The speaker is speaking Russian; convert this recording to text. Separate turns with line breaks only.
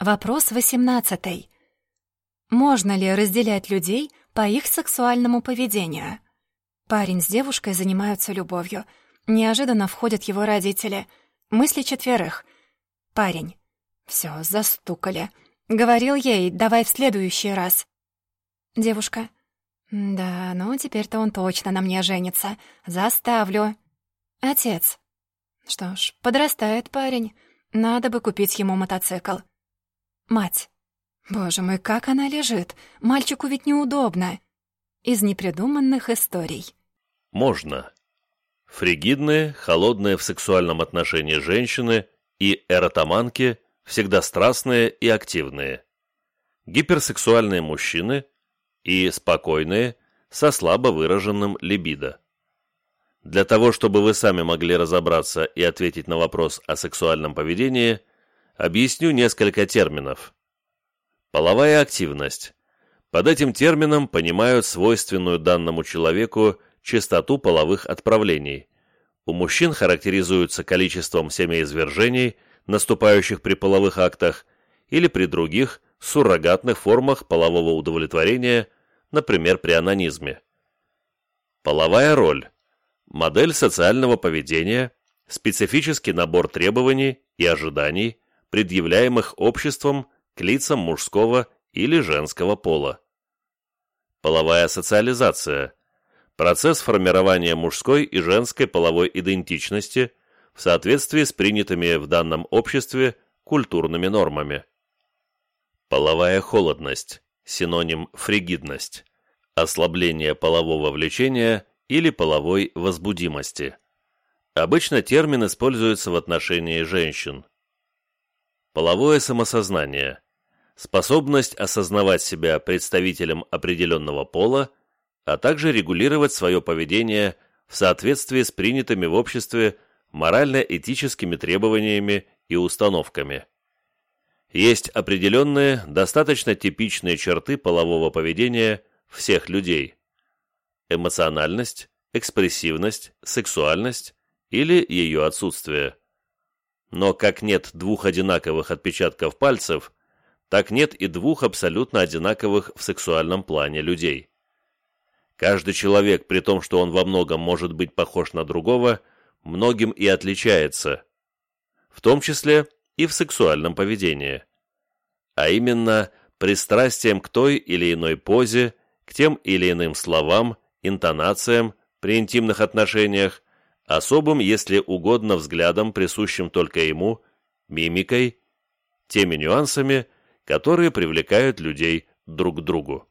Вопрос восемнадцатый. Можно ли разделять людей по их сексуальному поведению? Парень с девушкой занимаются любовью. Неожиданно входят его родители. Мысли четверых. Парень. Все, застукали. Говорил ей, давай в следующий раз. Девушка. Да, ну теперь-то он точно на мне женится. Заставлю. Отец. Что ж, подрастает парень. Надо бы купить ему мотоцикл. Мать. Боже мой, как она лежит. Мальчику ведь неудобно. Из непридуманных историй.
Можно. Фригидные, холодные в сексуальном отношении женщины и эротоманки всегда страстные и активные. Гиперсексуальные мужчины и спокойные, со слабо выраженным либидо. Для того, чтобы вы сами могли разобраться и ответить на вопрос о сексуальном поведении, объясню несколько терминов. Половая активность. Под этим термином понимают свойственную данному человеку частоту половых отправлений. У мужчин характеризуются количеством семяизвержений, наступающих при половых актах, или при других суррогатных формах полового удовлетворения, например, при анонизме. Половая роль. Модель социального поведения, специфический набор требований и ожиданий, предъявляемых обществом к лицам мужского или женского пола. Половая социализация – процесс формирования мужской и женской половой идентичности в соответствии с принятыми в данном обществе культурными нормами. Половая холодность – синоним фригидность, ослабление полового влечения или половой возбудимости. Обычно термин используется в отношении женщин. Половое самосознание способность осознавать себя представителем определенного пола, а также регулировать свое поведение в соответствии с принятыми в обществе морально-этическими требованиями и установками. Есть определенные, достаточно типичные черты полового поведения всех людей. Эмоциональность, экспрессивность, сексуальность или ее отсутствие. Но как нет двух одинаковых отпечатков пальцев, так нет и двух абсолютно одинаковых в сексуальном плане людей. Каждый человек, при том, что он во многом может быть похож на другого, многим и отличается, в том числе и в сексуальном поведении. А именно, пристрастием к той или иной позе, к тем или иным словам, интонациям при интимных отношениях, особым, если угодно, взглядом, присущим только ему, мимикой, теми нюансами, которые привлекают людей друг к другу.